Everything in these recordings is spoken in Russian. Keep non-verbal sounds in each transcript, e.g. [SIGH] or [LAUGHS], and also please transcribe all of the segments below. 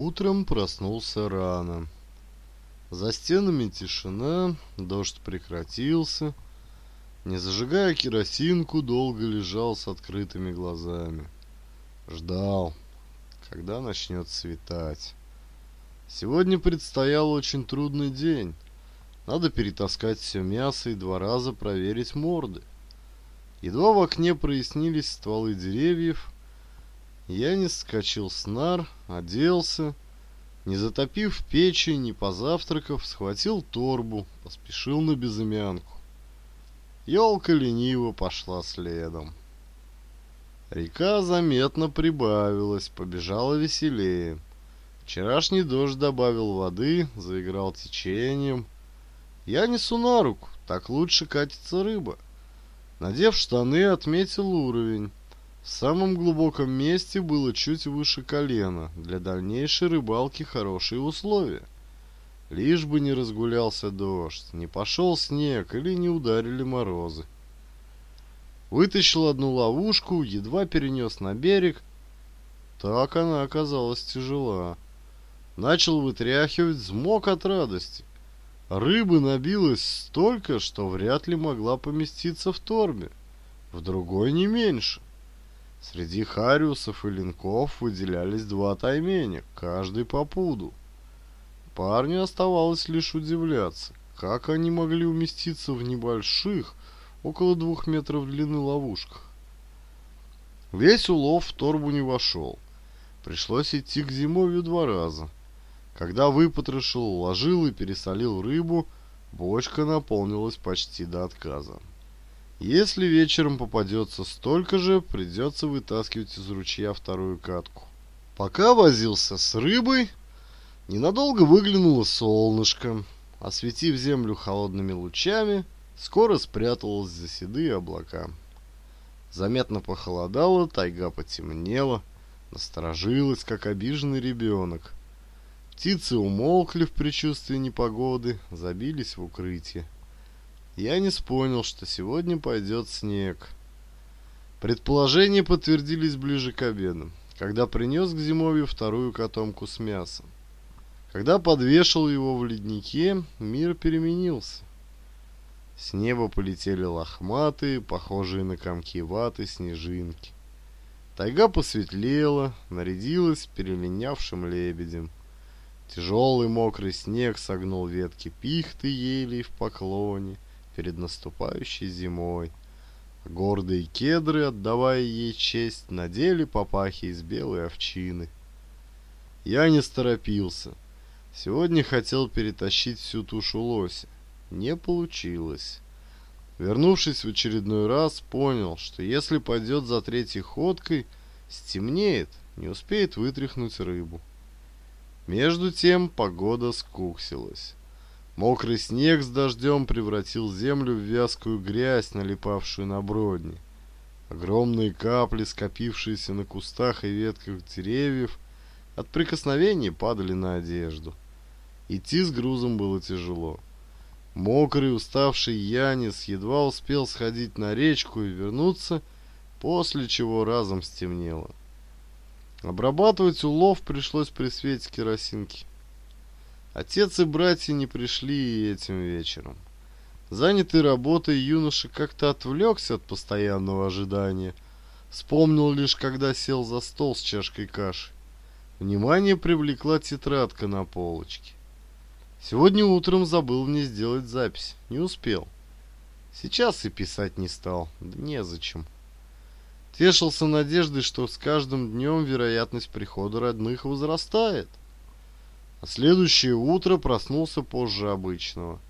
Утром проснулся рано. За стенами тишина, дождь прекратился. Не зажигая керосинку, долго лежал с открытыми глазами. Ждал, когда начнет светать. Сегодня предстоял очень трудный день. Надо перетаскать все мясо и два раза проверить морды. Едва в окне прояснились стволы деревьев, Янис скачил с нар, оделся, не затопив печи, не позавтракав, схватил торбу, поспешил на безымянку. Елка лениво пошла следом. Река заметно прибавилась, побежала веселее. Вчерашний дождь добавил воды, заиграл течением. Я несу на руку, так лучше катится рыба. Надев штаны, отметил уровень. В самом глубоком месте было чуть выше колена, для дальнейшей рыбалки хорошие условия. Лишь бы не разгулялся дождь, не пошел снег или не ударили морозы. Вытащил одну ловушку, едва перенес на берег. Так она оказалась тяжела. Начал вытряхивать, взмок от радости. Рыбы набилось столько, что вряд ли могла поместиться в торбе. В другой не меньше. Среди хариусов и линков выделялись два тайменя, каждый по пуду. Парню оставалось лишь удивляться, как они могли уместиться в небольших, около двух метров длины ловушках. Весь улов в торбу не вошел. Пришлось идти к зимовью два раза. Когда выпотрошил, уложил и пересолил рыбу, бочка наполнилась почти до отказа. Если вечером попадется столько же, придется вытаскивать из ручья вторую катку. Пока возился с рыбой, ненадолго выглянуло солнышко. Осветив землю холодными лучами, скоро спряталось за седые облака. Заметно похолодало, тайга потемнела, насторожилась, как обиженный ребенок. Птицы умолкли в предчувствии непогоды, забились в укрытие. Янис понял, что сегодня пойдет снег. Предположения подтвердились ближе к обеду, когда принес к зимовью вторую котомку с мясом. Когда подвешал его в леднике, мир переменился. С неба полетели лохматые, похожие на комки ваты, снежинки. Тайга посветлела, нарядилась перелинявшим лебедем. Тяжелый мокрый снег согнул ветки пихты ели в поклоне — перед наступающей зимой. Гордые кедры, отдавая ей честь, надели папахи из белой овчины. Я не торопился. Сегодня хотел перетащить всю тушу лося. Не получилось. Вернувшись в очередной раз, понял, что если пойдет за третьей ходкой, стемнеет, не успеет вытряхнуть рыбу. Между тем погода скуксилась. Мокрый снег с дождем превратил землю в вязкую грязь, налипавшую на бродни. Огромные капли, скопившиеся на кустах и ветках деревьев, от прикосновения падали на одежду. Идти с грузом было тяжело. Мокрый, уставший Янис едва успел сходить на речку и вернуться, после чего разом стемнело. Обрабатывать улов пришлось при свете керосинки. Отец и братья не пришли этим вечером. Занятый работой, юноша как-то отвлекся от постоянного ожидания. Вспомнил лишь, когда сел за стол с чашкой каши. Внимание привлекла тетрадка на полочке. Сегодня утром забыл мне сделать запись. Не успел. Сейчас и писать не стал. Да незачем. Тешился надеждой, что с каждым днем вероятность прихода родных возрастает. А следующее утро проснулся позже обычного.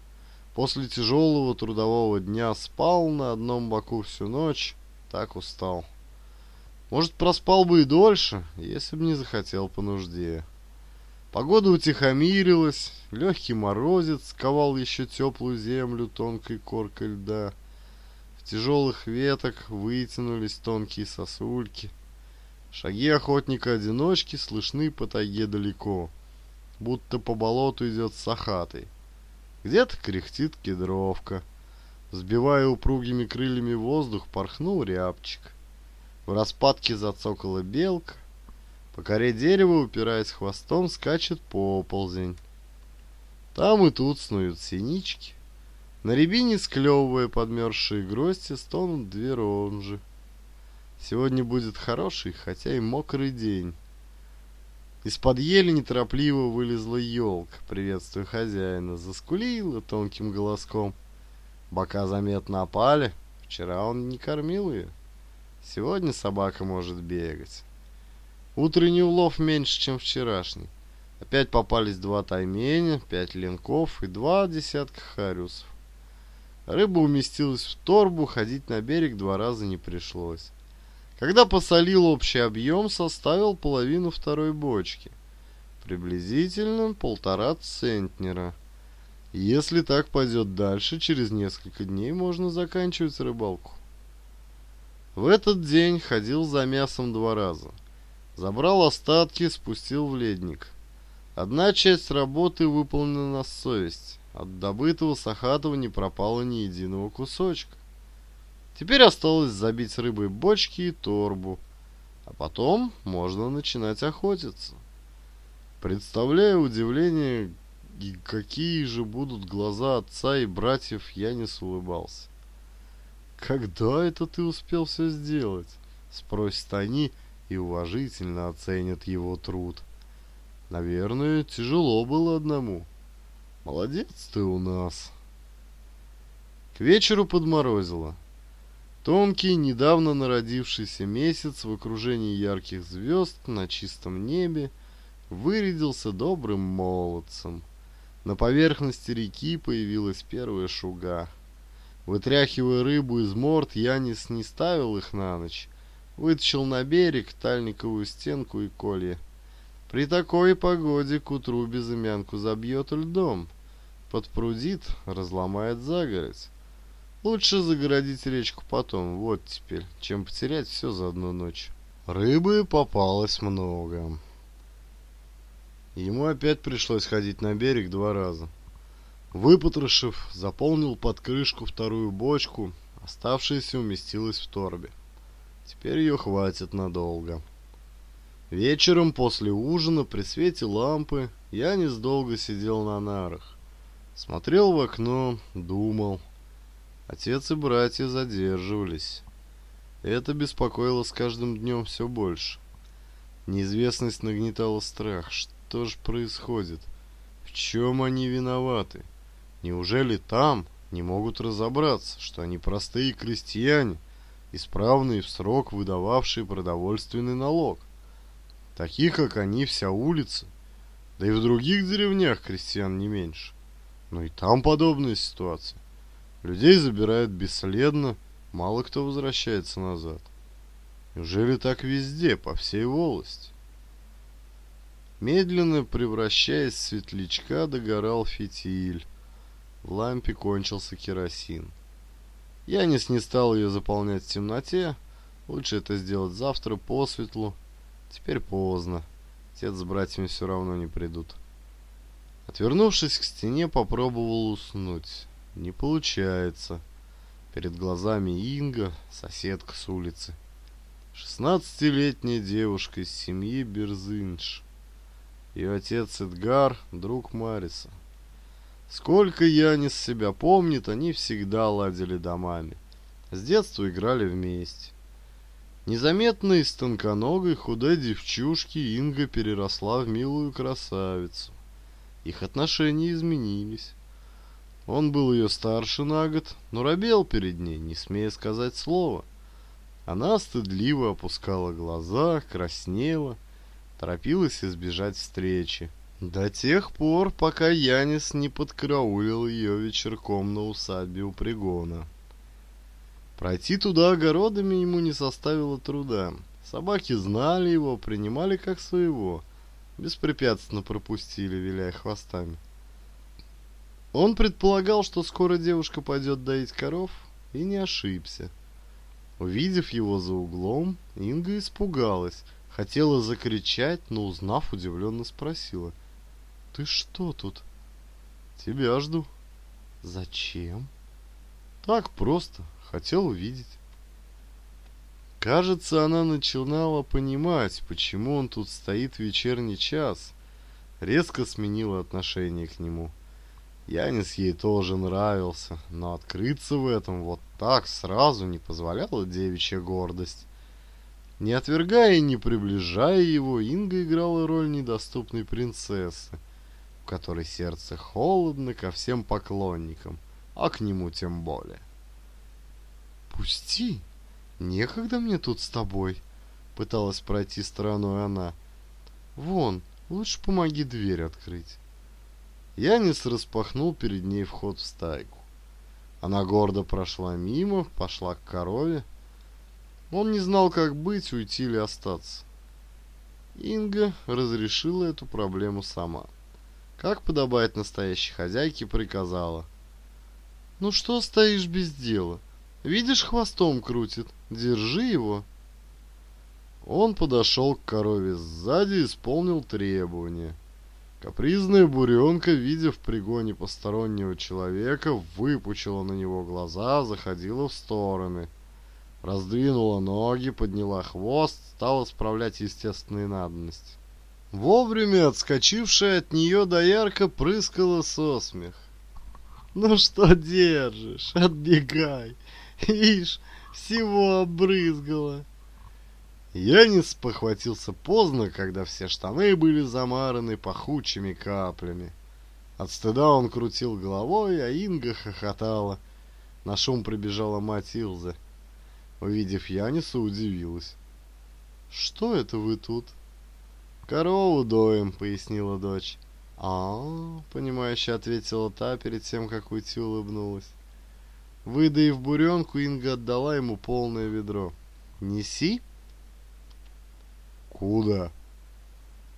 После тяжелого трудового дня спал на одном боку всю ночь, так устал. Может, проспал бы и дольше, если бы не захотел по нужде. Погода утихомирилась, легкий морозец сковал еще теплую землю тонкой коркой льда. В тяжелых веток вытянулись тонкие сосульки. Шаги охотника-одиночки слышны по тайге далеко будто по болоту идет сахатый. Где-то кряхтит кедровка. Сбивая упругими крыльями воздух, порхнул рябчик. В распадке зацокала белка. По коре дерева, упираясь хвостом, скачет поползень. Там и тут снуют синички. На рябине, склевывая подмерзшие грости, стонут две ромжи. Сегодня будет хороший, хотя и мокрый день. Из-под ели неторопливо вылезла елка, приветствуя хозяина, заскулила тонким голоском. Бока заметно опали, вчера он не кормил ее. Сегодня собака может бегать. Утренний улов меньше, чем вчерашний. Опять попались два тайменя, пять ленков и два десятка хариусов. Рыба уместилась в торбу, ходить на берег два раза не пришлось. Когда посолил общий объем, составил половину второй бочки. Приблизительно полтора центнера. Если так пойдет дальше, через несколько дней можно заканчивать рыбалку. В этот день ходил за мясом два раза. Забрал остатки, спустил в ледник. Одна часть работы выполнена на совесть. От добытого Сахатова не пропало ни единого кусочка. Теперь осталось забить рыбой бочки и торбу. А потом можно начинать охотиться. Представляю удивление, и какие же будут глаза отца и братьев, я не улыбался. «Когда это ты успел все сделать?» — спросят они и уважительно оценят его труд. «Наверное, тяжело было одному. Молодец ты у нас!» К вечеру подморозило. Тонкий, недавно народившийся месяц в окружении ярких звезд на чистом небе вырядился добрым молодцем. На поверхности реки появилась первая шуга. Вытряхивая рыбу из морд, Янис не ставил их на ночь. Вытащил на берег тальниковую стенку и колье. При такой погоде к утру безымянку забьет льдом. Подпрудит, разломает загородь. Лучше загородить речку потом, вот теперь, чем потерять все за одну ночь. Рыбы попалось много. Ему опять пришлось ходить на берег два раза. Выпотрошив, заполнил под крышку вторую бочку, оставшаяся уместилась в торбе. Теперь ее хватит надолго. Вечером после ужина при свете лампы я несдолго сидел на нарах. Смотрел в окно, думал, Отец и братья задерживались. Это беспокоило с каждым днем все больше. Неизвестность нагнетала страх. Что же происходит? В чем они виноваты? Неужели там не могут разобраться, что они простые крестьяне, исправные в срок выдававшие продовольственный налог? Таких, как они, вся улица. Да и в других деревнях крестьян не меньше. Но и там подобная ситуация. Людей забирают бесследно, мало кто возвращается назад. Неужели так везде, по всей волости? Медленно превращаясь в светлячка, догорал фитиль. В лампе кончился керосин. Янис не стал ее заполнять в темноте. Лучше это сделать завтра, по светлу. Теперь поздно. Отец с братьями все равно не придут. Отвернувшись к стене, попробовал уснуть. Не получается. Перед глазами Инга, соседка с улицы. Шестнадцатилетняя девушка из семьи Берзинш. Ее отец Эдгар, друг Мариса. Сколько Янис себя помнит, они всегда ладили домами. С детства играли вместе. Незаметно из тонконогой худой девчушки Инга переросла в милую красавицу. Их отношения изменились. Он был ее старше на год, но робел перед ней, не смея сказать слова. Она стыдливо опускала глаза, краснела, торопилась избежать встречи. До тех пор, пока Янис не подкраулил ее вечерком на усадьбе у пригона. Пройти туда огородами ему не составило труда. Собаки знали его, принимали как своего, беспрепятственно пропустили, виляя хвостами. Он предполагал, что скоро девушка пойдет доить коров, и не ошибся. Увидев его за углом, Инга испугалась, хотела закричать, но, узнав, удивленно спросила. «Ты что тут?» «Тебя жду». «Зачем?» «Так просто. Хотел увидеть». Кажется, она начинала понимать, почему он тут стоит в вечерний час. Резко сменила отношение к нему. Янис ей тоже нравился, но открыться в этом вот так сразу не позволяла девичья гордость. Не отвергая и не приближая его, Инга играла роль недоступной принцессы, в которой сердце холодно ко всем поклонникам, а к нему тем более. «Пусти! Некогда мне тут с тобой!» — пыталась пройти стороной она. «Вон, лучше помоги дверь открыть». Янис распахнул перед ней вход в стайку. Она гордо прошла мимо, пошла к корове. Он не знал, как быть, уйти или остаться. Инга разрешила эту проблему сама. Как подобает настоящей хозяйке, приказала. «Ну что стоишь без дела? Видишь, хвостом крутит. Держи его». Он подошел к корове сзади и исполнил требования. Капризная буренка, видя в пригоне постороннего человека, выпучила на него глаза, заходила в стороны. Раздвинула ноги, подняла хвост, стала справлять естественные надобности. Вовремя отскочившая от нее доярка прыскала со смех. «Ну что держишь? Отбегай! Ишь, всего обрызгала!» Янис похватился поздно, когда все штаны были замараны пахучими каплями. От стыда он крутил головой, а Инга хохотала. На шум прибежала мать Илза. Увидев Яниса, удивилась. «Что это вы тут?» «Корову доем», — пояснила дочь. а, -а, -а понимающе ответила та перед тем, как уйти улыбнулась. Выдаив буренку, Инга отдала ему полное ведро. «Неси», «Куда?»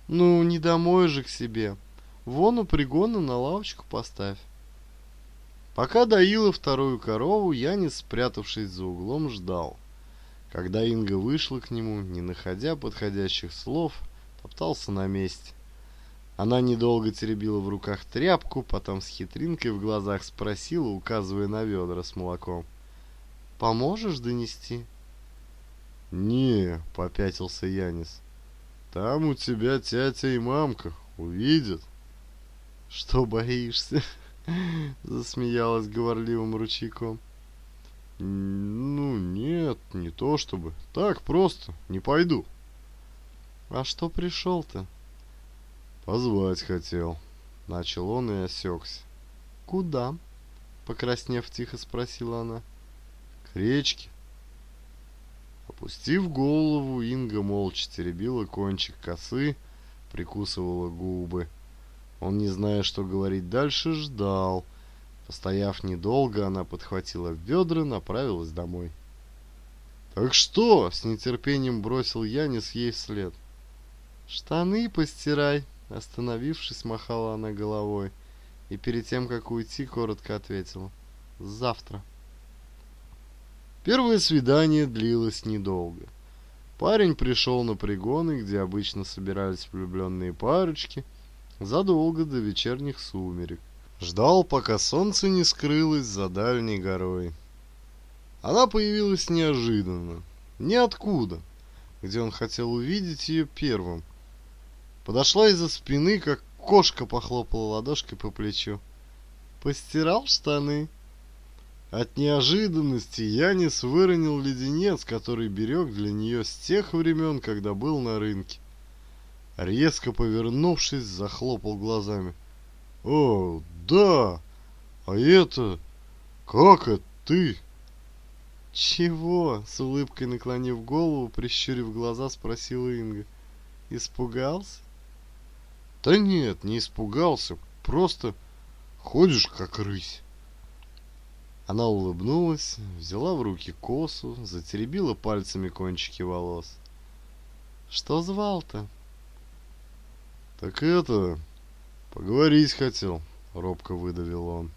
«Ну, не домой же к себе. Вон у пригона на лавочку поставь». Пока доила вторую корову, Янис, спрятавшись за углом, ждал. Когда Инга вышла к нему, не находя подходящих слов, топтался на месте. Она недолго теребила в руках тряпку, потом с хитринкой в глазах спросила, указывая на ведра с молоком. «Поможешь донести?» «Не», — попятился Янис. Там у тебя тетя и мамка увидят. Что боишься? [LAUGHS] Засмеялась говорливым ручейком. Ну, нет, не то чтобы. Так просто, не пойду. А что пришел-то? Позвать хотел. Начал он и осекся. Куда? Покраснев, тихо спросила она. К речке. Опустив голову, Инга молча теребила кончик косы, прикусывала губы. Он, не зная, что говорить дальше, ждал. Постояв недолго, она подхватила бедра, направилась домой. «Так что?» — с нетерпением бросил Янис ей вслед. «Штаны постирай», — остановившись, махала она головой. И перед тем, как уйти, коротко ответила. «Завтра». Первое свидание длилось недолго. Парень пришел на пригоны, где обычно собирались влюбленные парочки, задолго до вечерних сумерек. Ждал, пока солнце не скрылось за дальней горой. Она появилась неожиданно, ниоткуда, где он хотел увидеть ее первым. Подошла из-за спины, как кошка похлопала ладошкой по плечу. «Постирал штаны?» От неожиданности Янис выронил леденец, который берег для нее с тех времен, когда был на рынке. Резко повернувшись, захлопал глазами. «О, да! А это... Как это ты?» «Чего?» — с улыбкой наклонив голову, прищурив глаза, спросила Инга. «Испугался?» «Да нет, не испугался. Просто ходишь как рысь». Она улыбнулась, взяла в руки косу, затеребила пальцами кончики волос. «Что звал-то?» «Так это... поговорить хотел», — робко выдавил он.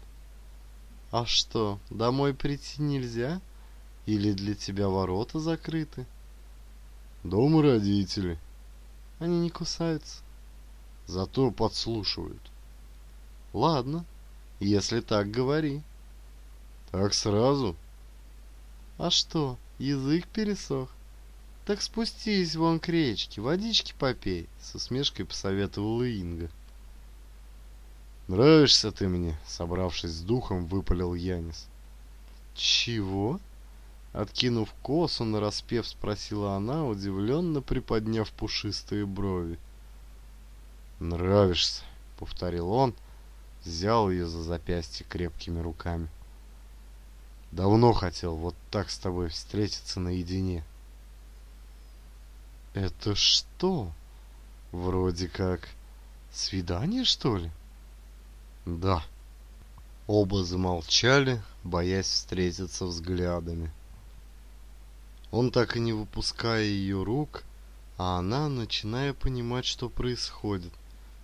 «А что, домой прийти нельзя? Или для тебя ворота закрыты?» «Дома родители». «Они не кусаются?» «Зато подслушивают». «Ладно, если так говори». Так сразу? А что, язык пересох? Так спустись вон к речке, водички попей, с усмешкой посоветовала Инга. Нравишься ты мне, собравшись с духом, выпалил Янис. Чего? Откинув косу, нараспев спросила она, удивленно приподняв пушистые брови. «Нравишься», — повторил он, взял ее за запястье крепкими руками. Давно хотел вот так с тобой встретиться наедине. Это что? Вроде как свидание, что ли? Да. Оба замолчали, боясь встретиться взглядами. Он так и не выпуская ее рук, а она, начиная понимать, что происходит,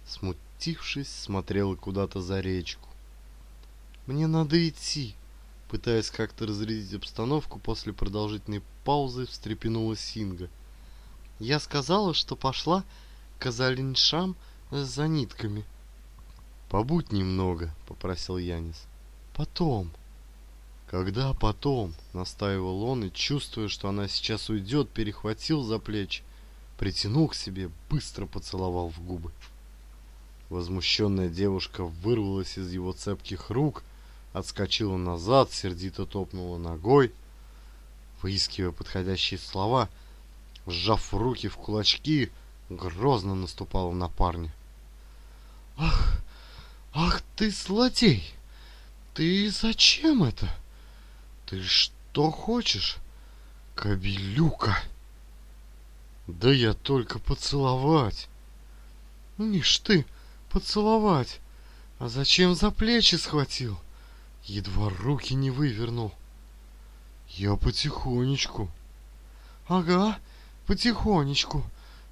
смутившись, смотрела куда-то за речку. «Мне надо идти», Пытаясь как-то разрядить обстановку, после продолжительной паузы встрепенулась Синга. «Я сказала, что пошла к Азалиншам за нитками». «Побудь немного», — попросил Янис. «Потом». «Когда потом?» — настаивал он и, чувствуя, что она сейчас уйдет, перехватил за плечи, притянул к себе, быстро поцеловал в губы. Возмущенная девушка вырвалась из его цепких рук — отскочила назад, сердито топнула ногой, выискивая подходящие слова, сжав руки в кулачки, грозно наступала на парня. «Ах, ах ты злодей! Ты зачем это? Ты что хочешь, кобелюка?» «Да я только поцеловать!» «Нишь ты, поцеловать! А зачем за плечи схватил?» едва руки не вывернул. Я потихонечку. Ага, потихонечку.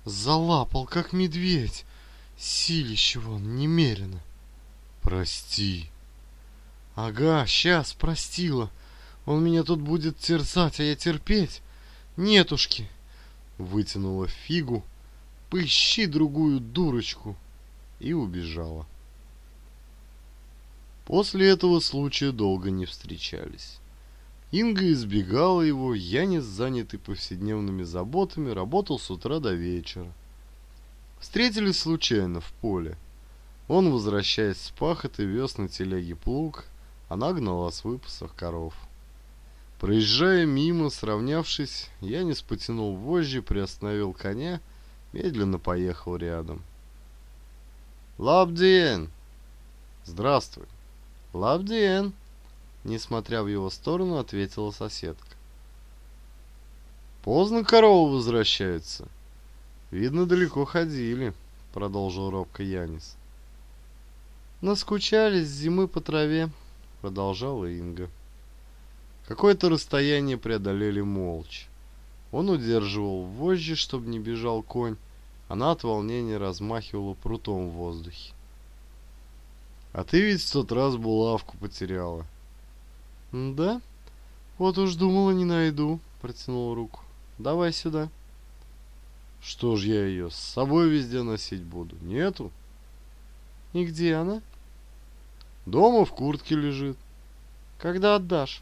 Залапал, как медведь. Силище вон немерено. Прости. Ага, сейчас простила. Он меня тут будет терзать, а я терпеть. Нетушки. Вытянула фигу, поищи другую дурочку. И убежала. После этого случая долго не встречались. Инга избегала его, Янис, занятый повседневными заботами, работал с утра до вечера. Встретились случайно в поле. Он, возвращаясь с пахоты, вез на телеге плуг, она гнала с выпасов коров. Проезжая мимо, сравнявшись, Янис потянул вожжи, приостановил коня, медленно поехал рядом. «Лабдин!» «Здравствуй!» «Лабден!» Несмотря в его сторону, ответила соседка. «Поздно коровы возвращаются. Видно, далеко ходили», — продолжил робко Янис. «Наскучались зимы по траве», — продолжала Инга. Какое-то расстояние преодолели молча. Он удерживал вожжи, чтобы не бежал конь. Она от волнения размахивала прутом в воздухе. А ты ведь в тот раз булавку потеряла. Да? Вот уж думала, не найду, протянул руку. Давай сюда. Что ж я ее с собой везде носить буду? Нету? И где она? Дома в куртке лежит. Когда отдашь?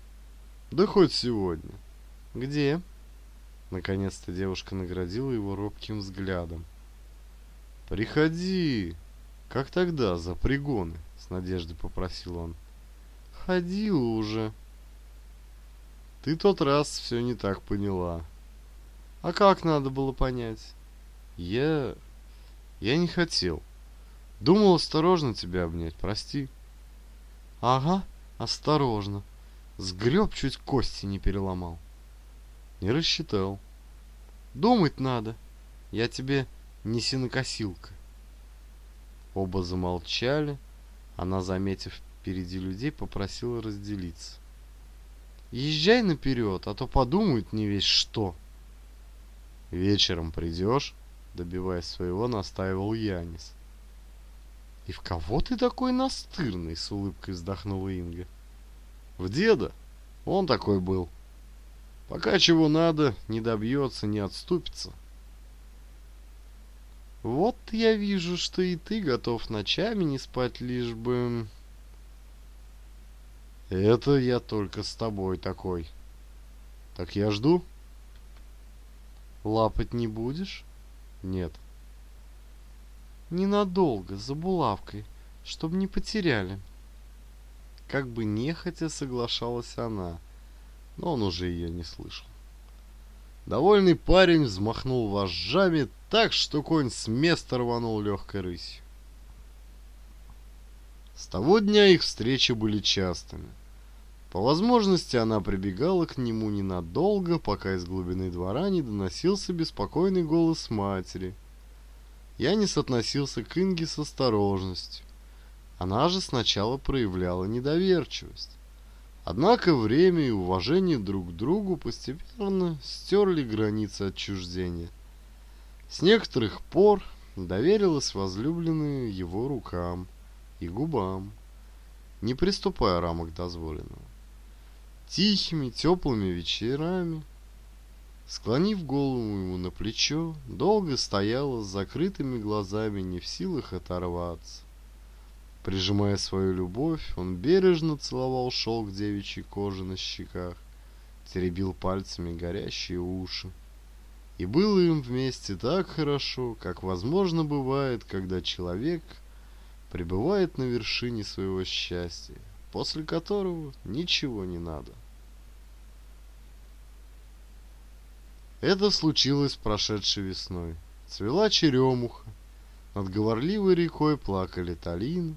Да хоть сегодня. Где? Наконец-то девушка наградила его робким взглядом. Приходи, как тогда, за пригоны. — с надеждой попросил он. «Ходила уже». «Ты тот раз все не так поняла». «А как надо было понять?» «Я... я не хотел. Думал осторожно тебя обнять, прости». «Ага, осторожно. Сгреб, чуть кости не переломал». «Не рассчитал». «Думать надо. Я тебе не синокосилка». Оба замолчали, она, заметив впереди людей, попросила разделиться. «Езжай наперед, а то подумают не весь что». «Вечером придешь?» — добиваясь своего, настаивал Янис. «И в кого ты такой настырный?» — с улыбкой вздохнула Инга. «В деда. Он такой был. Пока чего надо, не добьется, не отступится». Вот я вижу, что и ты готов ночами не спать, лишь бы... Это я только с тобой такой. Так я жду. Лапать не будешь? Нет. Ненадолго, за булавкой, чтобы не потеряли. Как бы нехотя соглашалась она, но он уже ее не слышал. Довольный парень взмахнул вожжами, так, что конь с места рванул легкой рысью. С того дня их встречи были частыми. По возможности она прибегала к нему ненадолго, пока из глубины двора не доносился беспокойный голос матери. Я не относился к Инге с осторожностью. Она же сначала проявляла недоверчивость. Однако время и уважение друг к другу постепенно стерли границы отчуждения. С некоторых пор доверилась возлюбленную его рукам и губам, не приступая рамок дозволенного. Тихими, теплыми вечерами, склонив голову ему на плечо, долго стояла с закрытыми глазами, не в силах оторваться. Прижимая свою любовь, он бережно целовал шелк девичьей кожи на щеках, теребил пальцами горящие уши. И было им вместе так хорошо, как возможно бывает, когда человек пребывает на вершине своего счастья, после которого ничего не надо. Это случилось прошедшей весной. Цвела черемуха, над говорливой рекой плакали талины,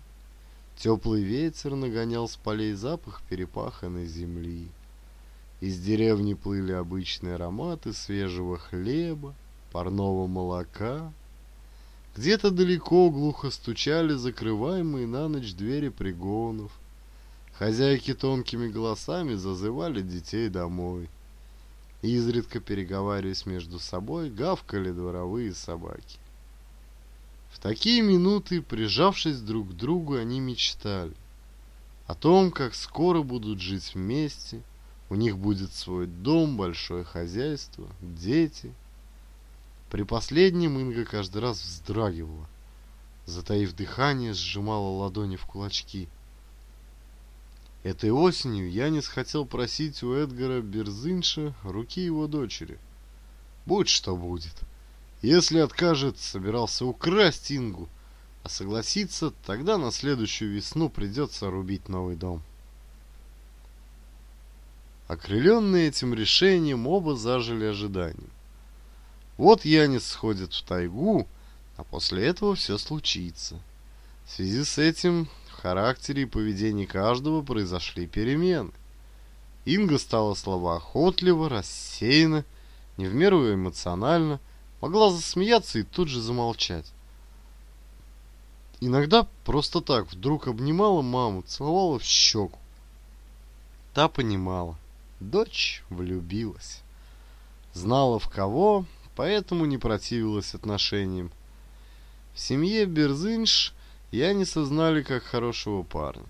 теплый ветер нагонял с полей запах перепаханной земли. Из деревни плыли обычные ароматы свежего хлеба, парного молока. Где-то далеко глухо стучали закрываемые на ночь двери пригонов. Хозяйки тонкими голосами зазывали детей домой. Изредка переговариваясь между собой, гавкали дворовые собаки. В такие минуты, прижавшись друг к другу, они мечтали о том, как скоро будут жить вместе – у них будет свой дом, большое хозяйство, дети. При последнем Инга каждый раз вздрагивала. Затаив дыхание, сжимала ладони в кулачки. Этой осенью Янис хотел просить у Эдгара Берзинша руки его дочери. Будь что будет. Если откажет, собирался украсть Ингу, а согласится, тогда на следующую весну придется рубить новый дом. Окрыленные этим решением, оба зажили ожиданием. Вот Янис сходит в тайгу, а после этого все случится. В связи с этим в характере и поведении каждого произошли перемены. Инга стала словоохотлива, рассеяна, не в меру эмоционально, могла засмеяться и тут же замолчать. Иногда просто так вдруг обнимала маму, целовала в щеку. Та понимала. Дочь влюбилась. Знала в кого, поэтому не противилась отношениям. В семье Берзинш я не сознали как хорошего парня.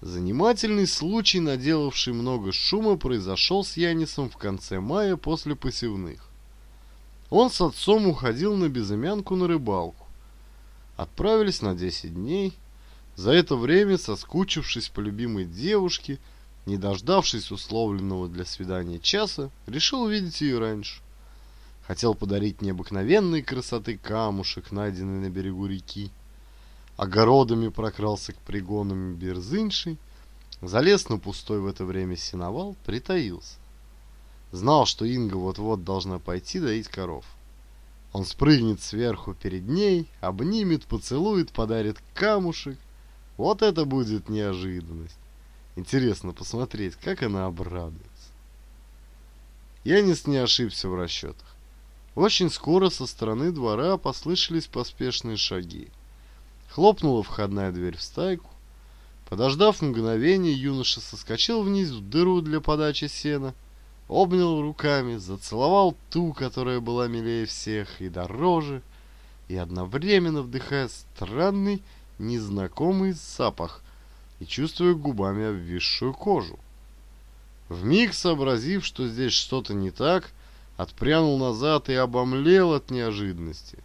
Занимательный случай, наделавший много шума, произошел с Янисом в конце мая после посевных. Он с отцом уходил на безымянку на рыбалку. Отправились на 10 дней. За это время, соскучившись по любимой девушке, не дождавшись условленного для свидания часа, решил увидеть ее раньше. Хотел подарить необыкновенной красоты камушек, найденный на берегу реки. Огородами прокрался к пригонам Берзыншей, залез на пустой в это время сеновал, притаился. Знал, что Инга вот-вот должна пойти доить коров. Он спрыгнет сверху перед ней, обнимет, поцелует, подарит камушек. Вот это будет неожиданность. Интересно посмотреть, как она обрадуется. Янис не ошибся в расчетах. Очень скоро со стороны двора послышались поспешные шаги. Хлопнула входная дверь в стайку. Подождав мгновение, юноша соскочил вниз в дыру для подачи сена, обнял руками, зацеловал ту, которая была милее всех и дороже, и одновременно вдыхая странный, незнакомый запах, и чувствую губами обвисшую кожу. Вмиг сообразив, что здесь что-то не так, отпрянул назад и обомлел от неожиданности.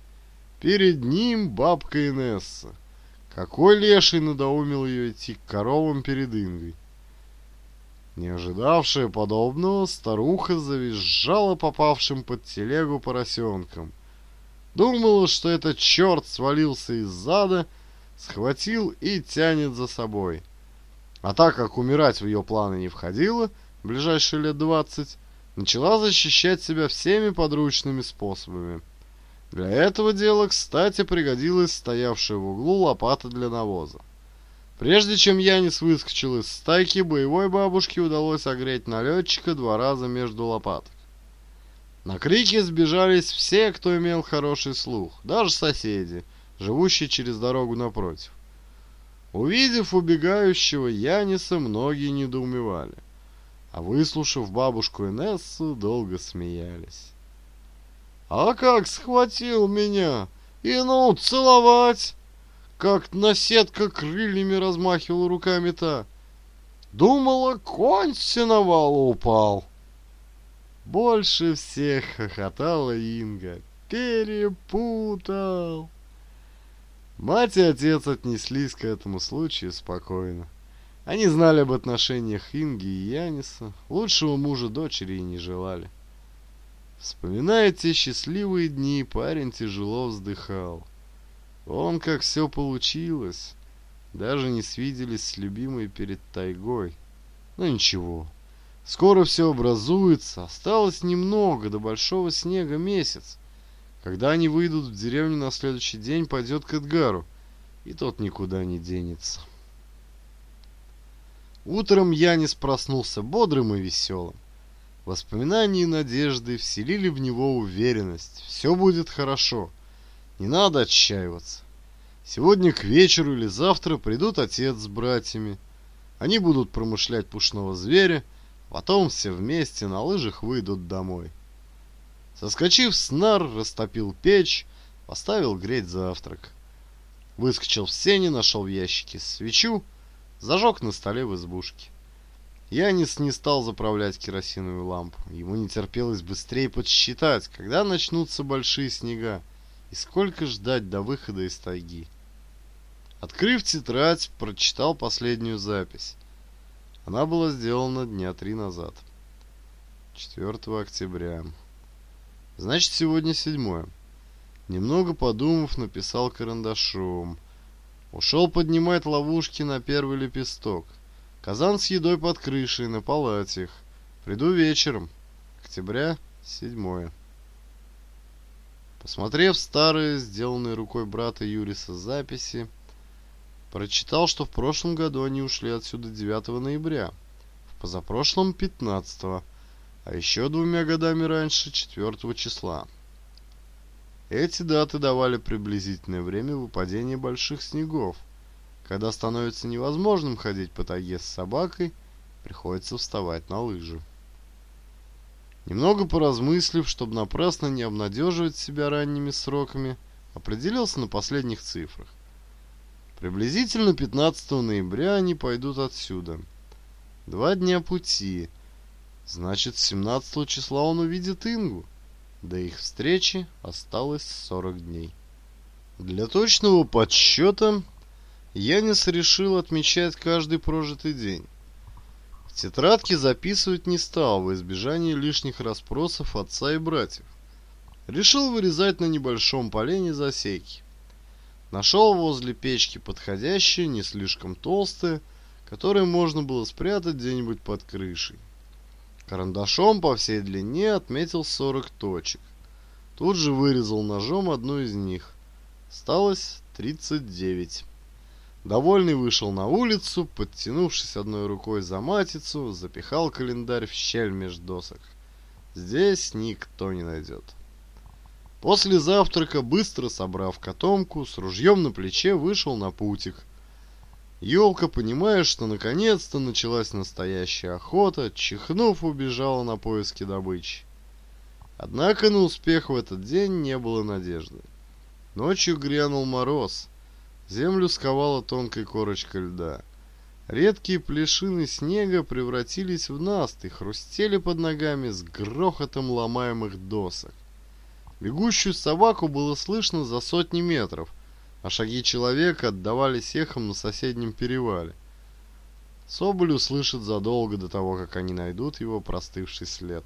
Перед ним бабка Инесса. Какой леший надоумил ее идти к коровам перед Ингой? Не ожидавшая подобного, старуха завизжала попавшим под телегу поросенком. Думала, что этот черт свалился из зада, схватил и тянет за собой. А так как умирать в ее планы не входило, в ближайшие лет 20, начала защищать себя всеми подручными способами. Для этого дела, кстати, пригодилась стоявшая в углу лопата для навоза. Прежде чем Янис выскочил из стайки, боевой бабушке удалось огреть налетчика два раза между лопаток. На крики сбежались все, кто имел хороший слух, даже соседи, живущие через дорогу напротив. Увидев убегающего Яниса, многие недоумевали, а выслушав бабушку Инессу, долго смеялись. «А как схватил меня! И ну, целовать!» Как наседка крыльями размахивала руками-то, Думала, конь с сеновала упал. Больше всех хохотала Инга. Перепутал. Мать и отец отнеслись к этому случаю спокойно. Они знали об отношениях Инги и Яниса, лучшего мужа дочери и не желали. Вспоминая те счастливые дни, парень тяжело вздыхал. Он как все получилось, даже не свиделись с любимой перед тайгой. Но ничего, скоро все образуется, осталось немного, до большого снега месяц. Когда они выйдут в деревню на следующий день, пойдет к Эдгару, и тот никуда не денется. Утром Янис проснулся бодрым и веселым. Воспоминания и надежды вселили в него уверенность. Все будет хорошо. Не надо отчаиваться. Сегодня к вечеру или завтра придут отец с братьями. Они будут промышлять пушного зверя, потом все вместе на лыжах выйдут домой. Соскочив с нар, растопил печь, поставил греть завтрак. Выскочил в сене, нашел в ящике свечу, зажег на столе в избушке. Янис не стал заправлять керосиновую лампу. Ему не терпелось быстрее подсчитать, когда начнутся большие снега и сколько ждать до выхода из тайги. Открыв тетрадь, прочитал последнюю запись. Она была сделана дня три назад. 4 октября. Значит, сегодня седьмое. Немного подумав, написал карандашом. Ушел поднимать ловушки на первый лепесток. Казан с едой под крышей, на палатях. Приду вечером. Октября, седьмое. Посмотрев старые, сделанные рукой брата Юриса записи, прочитал, что в прошлом году они ушли отсюда 9 ноября, в позапрошлом 15 а еще двумя годами раньше, 4 числа. Эти даты давали приблизительное время выпадения больших снегов, когда становится невозможным ходить по тайге с собакой, приходится вставать на лыжи. Немного поразмыслив, чтобы напрасно не обнадеживать себя ранними сроками, определился на последних цифрах. Приблизительно 15 ноября они пойдут отсюда. Два дня пути – Значит, 17 числа он увидит Ингу. До их встречи осталось 40 дней. Для точного подсчета Янис решил отмечать каждый прожитый день. В тетрадке записывать не стал во избежание лишних расспросов отца и братьев. Решил вырезать на небольшом полене засеки. Нашел возле печки подходящие, не слишком толстые, которые можно было спрятать где-нибудь под крышей. Карандашом по всей длине отметил 40 точек. Тут же вырезал ножом одну из них. Осталось 39. Довольный вышел на улицу, подтянувшись одной рукой за матицу, запихал календарь в щель меж досок. Здесь никто не найдет. После завтрака, быстро собрав котомку, с ружьем на плече вышел на путик, Ёлка, понимая, что наконец-то началась настоящая охота, чихнув, убежала на поиски добычи. Однако на успех в этот день не было надежды. Ночью грянул мороз. Землю сковала тонкой корочкой льда. Редкие плешины снега превратились в наст и хрустели под ногами с грохотом ломаемых досок. Бегущую собаку было слышно за сотни метров, а шаги человека отдавались эхом на соседнем перевале. Соболь услышит задолго до того, как они найдут его простывший след.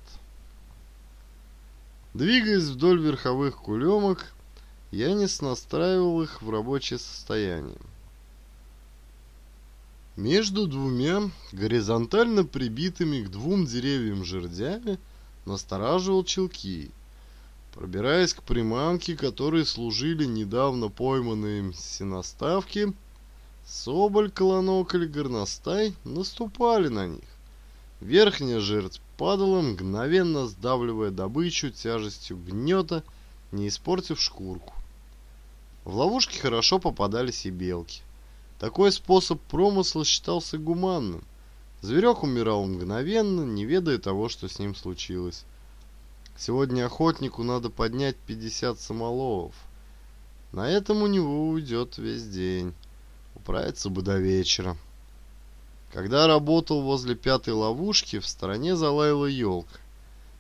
Двигаясь вдоль верховых кулемок, Янис настраивал их в рабочее состояние. Между двумя, горизонтально прибитыми к двум деревьям жердями, настораживал Челкий – Пробираясь к приманке, которой служили недавно пойманные синоставки, соболь, колонок или горностай наступали на них. Верхняя жерсть падала, мгновенно сдавливая добычу тяжестью гнета, не испортив шкурку. В ловушке хорошо попадались и белки. Такой способ промысла считался гуманным. Зверек умирал мгновенно, не ведая того, что с ним случилось. Сегодня охотнику надо поднять 50 самоловов. На этом у него уйдет весь день. Управиться бы до вечера. Когда работал возле пятой ловушки, в стороне залаяла елка.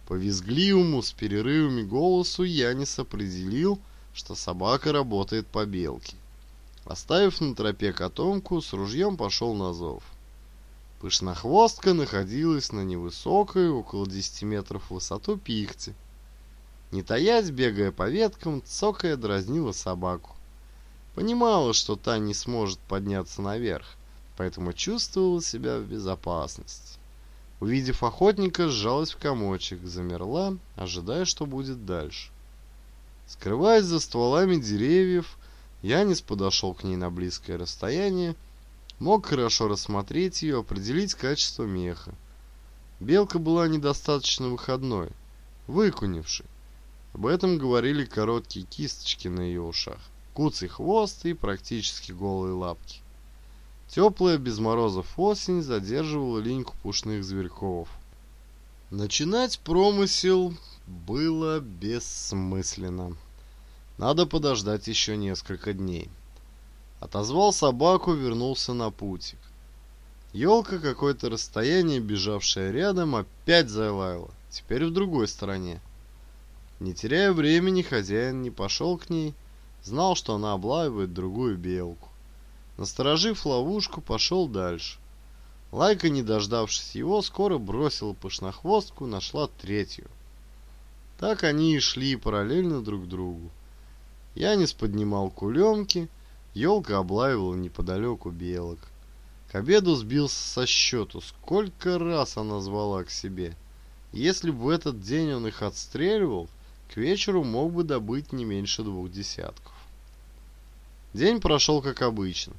По визгливому с перерывами голосу Янис определил, что собака работает по белке. Оставив на тропе котомку, с ружьем пошел на зов. Пышнохвостка находилась на невысокой, около 10 метров в высоту, пихте. Не таясь, бегая по веткам, цокая дразнила собаку. Понимала, что та не сможет подняться наверх, поэтому чувствовала себя в безопасности. Увидев охотника, сжалась в комочек, замерла, ожидая, что будет дальше. Скрываясь за стволами деревьев, Янис подошел к ней на близкое расстояние, мог хорошо рассмотреть ее, определить качество меха. Белка была недостаточно выходной, выкунившей. Об этом говорили короткие кисточки на ее ушах, куцый хвост и практически голые лапки. Теплая, без морозов осень задерживала линьку пушных зверьков. Начинать промысел было бессмысленно. Надо подождать еще несколько дней. Отозвал собаку, вернулся на путик. Елка, какое-то расстояние, бежавшая рядом, опять залаяла, теперь в другой стороне. Не теряя времени, хозяин не пошел к ней, знал, что она облаивает другую белку. Насторожив ловушку, пошел дальше. Лайка, не дождавшись его, скоро бросила пышнохвостку, нашла третью. Так они и шли параллельно друг другу. Я не споднимал кулемки, Елка облаивала неподалеку белок. К обеду сбился со счету, сколько раз она звала к себе. Если бы в этот день он их отстреливал, к вечеру мог бы добыть не меньше двух десятков. День прошел как обычно.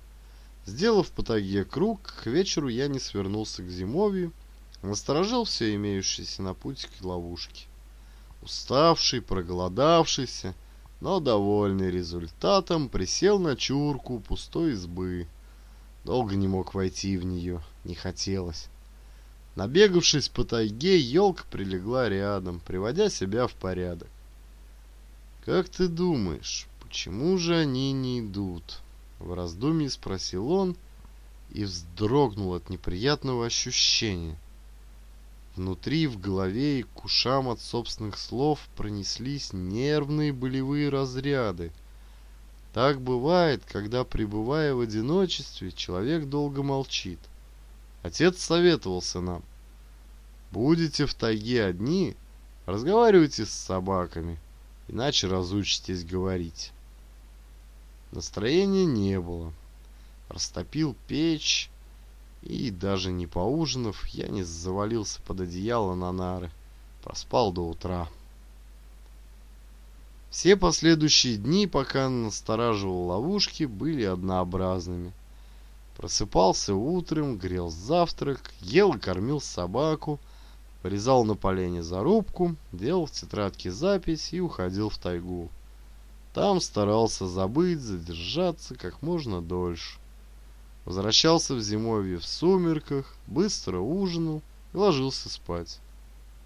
Сделав по тайге круг, к вечеру я не свернулся к зимовью, насторожил все имеющиеся на путике ловушки. Уставший, проголодавшийся, но, довольный результатом, присел на чурку пустой избы. Долго не мог войти в нее, не хотелось. Набегавшись по тайге, елка прилегла рядом, приводя себя в порядок. «Как ты думаешь, почему же они не идут?» В раздумье спросил он и вздрогнул от неприятного ощущения. Внутри, в голове и к ушам от собственных слов пронеслись нервные болевые разряды. Так бывает, когда, пребывая в одиночестве, человек долго молчит. Отец советовался нам. Будете в тайге одни, разговаривайте с собаками, иначе разучитесь говорить. Настроения не было. Растопил печь, и даже не поужинав, я не завалился под одеяло на нары. Проспал до утра. Все последующие дни, пока настораживал ловушки, были однообразными. Просыпался утром, грел завтрак, ел и кормил собаку, порезал на полене зарубку, делал в тетрадке запись и уходил в тайгу. Там старался забыть, задержаться как можно дольше. Возвращался в зимовье в сумерках, быстро ужинал и ложился спать.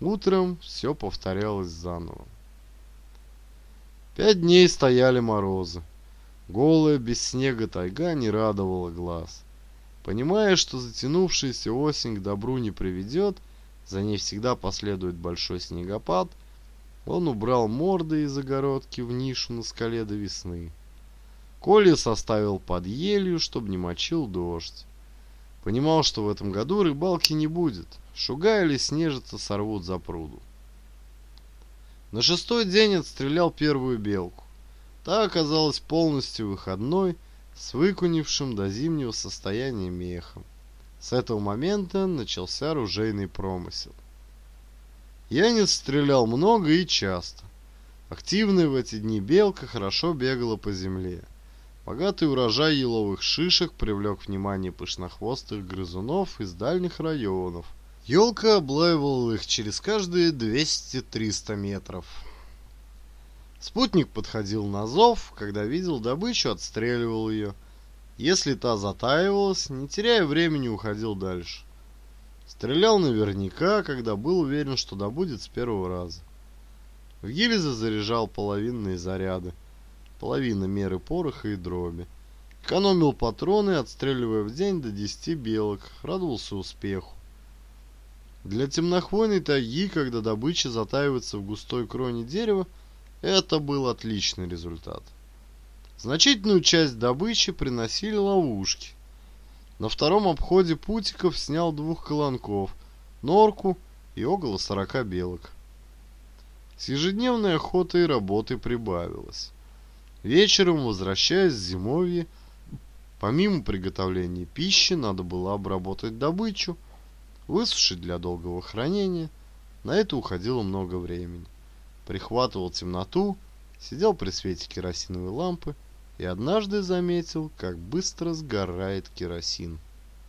Утром все повторялось заново. Пять дней стояли морозы. Голая, без снега тайга не радовала глаз. Понимая, что затянувшаяся осень к добру не приведет, за ней всегда последует большой снегопад, он убрал морды из огородки в нишу на скале до весны. Коля составил под елью, чтобы не мочил дождь. Понимал, что в этом году рыбалки не будет. Шуга или снежица сорвут за пруду. На шестой день отстрелял первую белку. Та оказалась полностью выходной, с выкунившим до зимнего состояния мехом. С этого момента начался оружейный промысел. Янец стрелял много и часто. Активная в эти дни белка хорошо бегала по земле. Богатый урожай еловых шишек привлек внимание пышнохвостых грызунов из дальних районов. Елка облаивала их через каждые 200-300 метров. Спутник подходил на зов, когда видел добычу, отстреливал ее. Если та затаивалась, не теряя времени, уходил дальше. Стрелял наверняка, когда был уверен, что добудет с первого раза. В гильзы заряжал половинные заряды половина меры пороха и дроби. Экономил патроны, отстреливая в день до 10 белок, радовался успеху. Для темнохвойной тайги, когда добыча затаивается в густой кроне дерева, это был отличный результат. Значительную часть добычи приносили ловушки. На втором обходе Путиков снял двух колонков, норку и около 40 белок. С ежедневной охотой работы прибавилось. Вечером, возвращаясь с зимовья, помимо приготовления пищи, надо было обработать добычу, высушить для долгого хранения. На это уходило много времени. Прихватывал темноту, сидел при свете керосиновой лампы и однажды заметил, как быстро сгорает керосин.